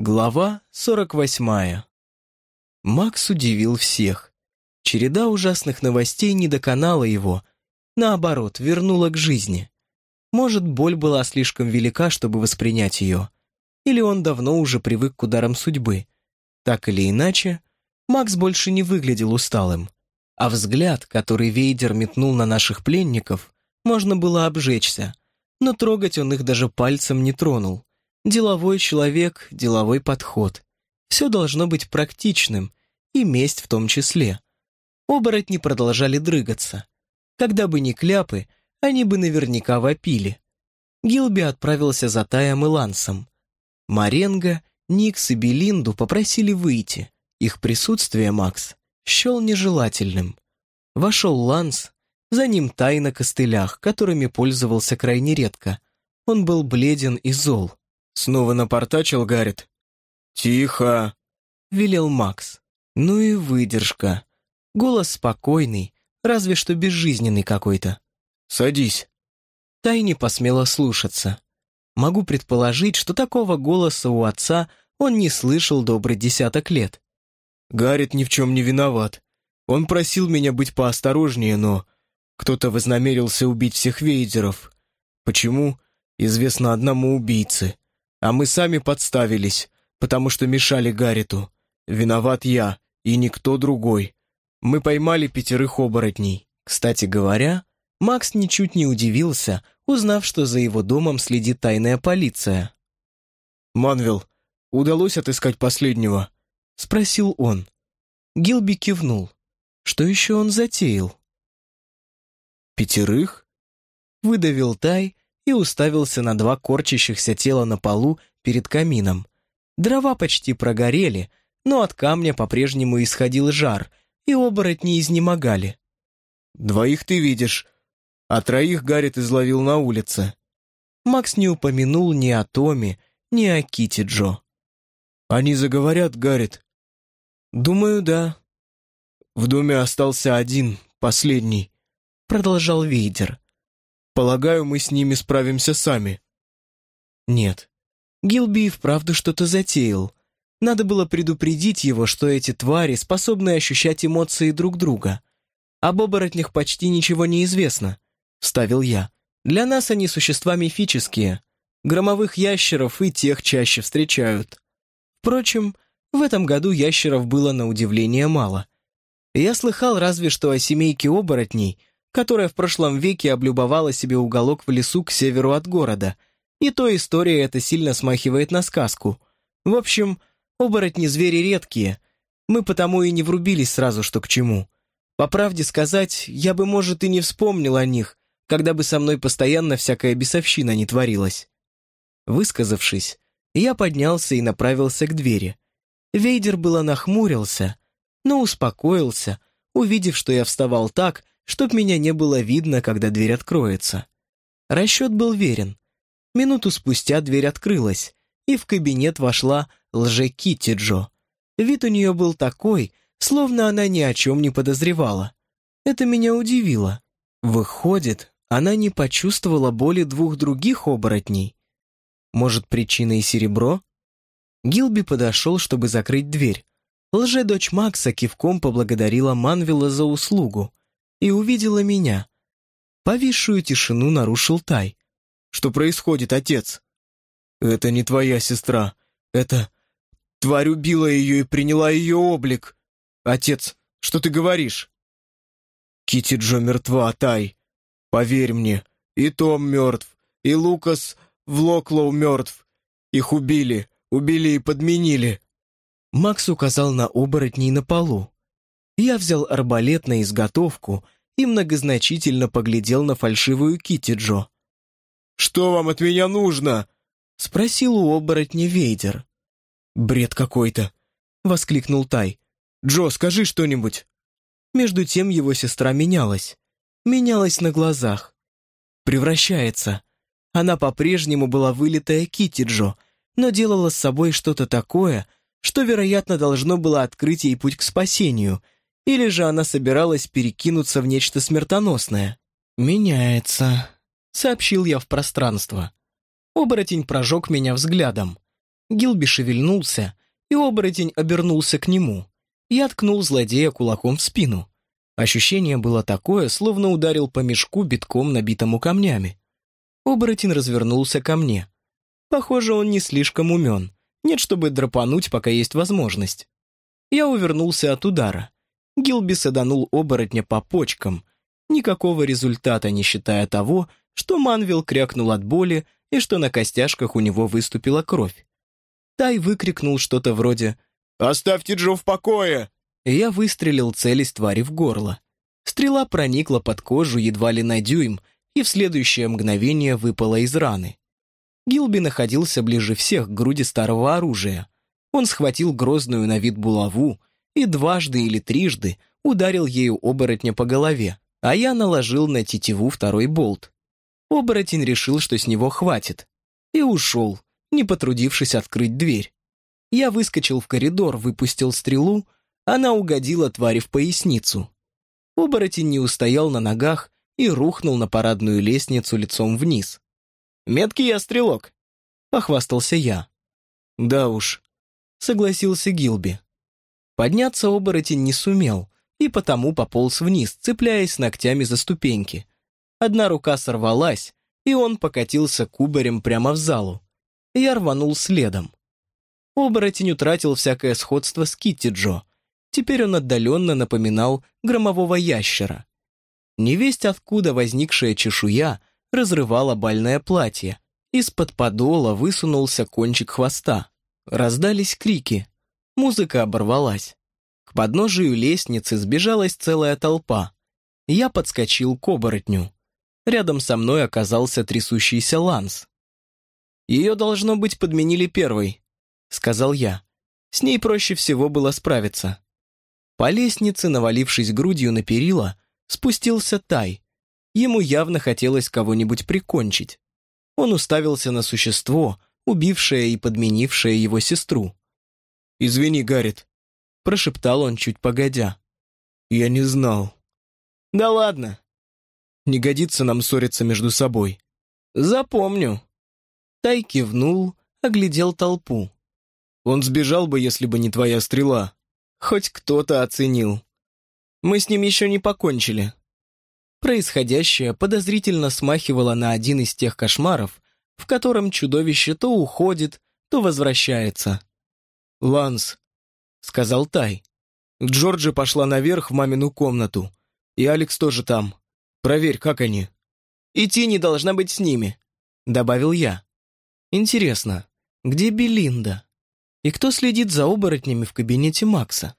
Глава 48. Макс удивил всех. Череда ужасных новостей не доконала его, наоборот, вернула к жизни. Может, боль была слишком велика, чтобы воспринять ее, или он давно уже привык к ударам судьбы. Так или иначе, Макс больше не выглядел усталым, а взгляд, который Вейдер метнул на наших пленников, можно было обжечься, но трогать он их даже пальцем не тронул. Деловой человек, деловой подход. Все должно быть практичным, и месть в том числе. Оборотни продолжали дрыгаться. Когда бы не кляпы, они бы наверняка вопили. Гилби отправился за Таем и Лансом. Маренго, Никс и Белинду попросили выйти. Их присутствие Макс счел нежелательным. Вошел Ланс, за ним Тай на костылях, которыми пользовался крайне редко. Он был бледен и зол. Снова напортачил Гаррит. «Тихо!» — велел Макс. Ну и выдержка. Голос спокойный, разве что безжизненный какой-то. «Садись». Тай не посмела слушаться. Могу предположить, что такого голоса у отца он не слышал добрый десяток лет. Гаррит ни в чем не виноват. Он просил меня быть поосторожнее, но кто-то вознамерился убить всех вейдеров. Почему? Известно одному убийце. А мы сами подставились, потому что мешали Гарриту. Виноват я, и никто другой. Мы поймали пятерых оборотней. Кстати говоря, Макс ничуть не удивился, узнав, что за его домом следит тайная полиция. «Манвел, удалось отыскать последнего?» — спросил он. Гилби кивнул. Что еще он затеял? «Пятерых?» — выдавил Тай, и уставился на два корчащихся тела на полу перед камином. Дрова почти прогорели, но от камня по-прежнему исходил жар, и оборотни изнемогали. «Двоих ты видишь, а троих Гаррит изловил на улице». Макс не упомянул ни о Томе, ни о Кити Джо. «Они заговорят, Гаррит?» «Думаю, да». «В доме остался один, последний», — продолжал Вейдер. Полагаю, мы с ними справимся сами». «Нет. Гилби вправду что-то затеял. Надо было предупредить его, что эти твари способны ощущать эмоции друг друга. Об оборотнях почти ничего не известно», — вставил я. «Для нас они существа мифические. Громовых ящеров и тех чаще встречают. Впрочем, в этом году ящеров было на удивление мало. Я слыхал разве что о семейке оборотней, которая в прошлом веке облюбовала себе уголок в лесу к северу от города. И то история эта сильно смахивает на сказку. В общем, оборотни-звери редкие. Мы потому и не врубились сразу, что к чему. По правде сказать, я бы, может, и не вспомнил о них, когда бы со мной постоянно всякая бесовщина не творилась. Высказавшись, я поднялся и направился к двери. Вейдер было нахмурился, но успокоился, увидев, что я вставал так, чтоб меня не было видно, когда дверь откроется. Расчет был верен. Минуту спустя дверь открылась, и в кабинет вошла лже-Китти Джо. Вид у нее был такой, словно она ни о чем не подозревала. Это меня удивило. Выходит, она не почувствовала боли двух других оборотней. Может, причиной серебро? Гилби подошел, чтобы закрыть дверь. Лже-дочь Макса кивком поблагодарила Манвела за услугу и увидела меня. Повисшую тишину нарушил Тай. «Что происходит, отец?» «Это не твоя сестра. Это... Тварь убила ее и приняла ее облик. Отец, что ты говоришь?» Кити Джо мертва, Тай. Поверь мне, и Том мертв, и Лукас Влоклоу мертв. Их убили, убили и подменили». Макс указал на оборотней на полу. Я взял арбалет на изготовку и многозначительно поглядел на фальшивую Кити Джо. «Что вам от меня нужно?» — спросил у оборотня Вейдер. «Бред какой-то!» — воскликнул Тай. «Джо, скажи что-нибудь!» Между тем его сестра менялась. Менялась на глазах. Превращается. Она по-прежнему была вылитая Кити Джо, но делала с собой что-то такое, что, вероятно, должно было открыть ей путь к спасению — или же она собиралась перекинуться в нечто смертоносное? «Меняется», — сообщил я в пространство. Оборотень прожег меня взглядом. Гилби шевельнулся, и оборотень обернулся к нему. Я ткнул злодея кулаком в спину. Ощущение было такое, словно ударил по мешку, битком набитому камнями. Оборотень развернулся ко мне. Похоже, он не слишком умен. Нет, чтобы драпануть, пока есть возможность. Я увернулся от удара. Гилби саданул оборотня по почкам. Никакого результата, не считая того, что Манвил крякнул от боли и что на костяшках у него выступила кровь. Тай выкрикнул что-то вроде «Оставьте Джо в покое!» и я выстрелил целясь твари в горло. Стрела проникла под кожу едва ли на дюйм и в следующее мгновение выпала из раны. Гилби находился ближе всех к груди старого оружия. Он схватил грозную на вид булаву и дважды или трижды ударил ею оборотня по голове, а я наложил на тетиву второй болт. Оборотень решил, что с него хватит, и ушел, не потрудившись открыть дверь. Я выскочил в коридор, выпустил стрелу, она угодила твари в поясницу. Оборотень не устоял на ногах и рухнул на парадную лестницу лицом вниз. «Меткий я стрелок», — похвастался я. «Да уж», — согласился Гилби. Подняться оборотень не сумел, и потому пополз вниз, цепляясь ногтями за ступеньки. Одна рука сорвалась, и он покатился кубарем прямо в залу я рванул следом. Оборотень утратил всякое сходство с Китти Джо. Теперь он отдаленно напоминал громового ящера. Невесть откуда возникшая чешуя разрывала бальное платье. Из-под подола высунулся кончик хвоста. Раздались крики. Музыка оборвалась. К подножию лестницы сбежалась целая толпа. Я подскочил к оборотню. Рядом со мной оказался трясущийся Ланс. «Ее, должно быть, подменили первой», — сказал я. С ней проще всего было справиться. По лестнице, навалившись грудью на перила, спустился Тай. Ему явно хотелось кого-нибудь прикончить. Он уставился на существо, убившее и подменившее его сестру. «Извини, Гаррит», — прошептал он чуть погодя. «Я не знал». «Да ладно». «Не годится нам ссориться между собой». «Запомню», Тай кивнул, оглядел толпу. «Он сбежал бы, если бы не твоя стрела. Хоть кто-то оценил. Мы с ним еще не покончили». Происходящее подозрительно смахивало на один из тех кошмаров, в котором чудовище то уходит, то возвращается. «Ланс», — сказал Тай. Джорджи пошла наверх в мамину комнату. И Алекс тоже там. Проверь, как они. «Идти не должна быть с ними», — добавил я. Интересно, где Белинда? И кто следит за оборотнями в кабинете Макса?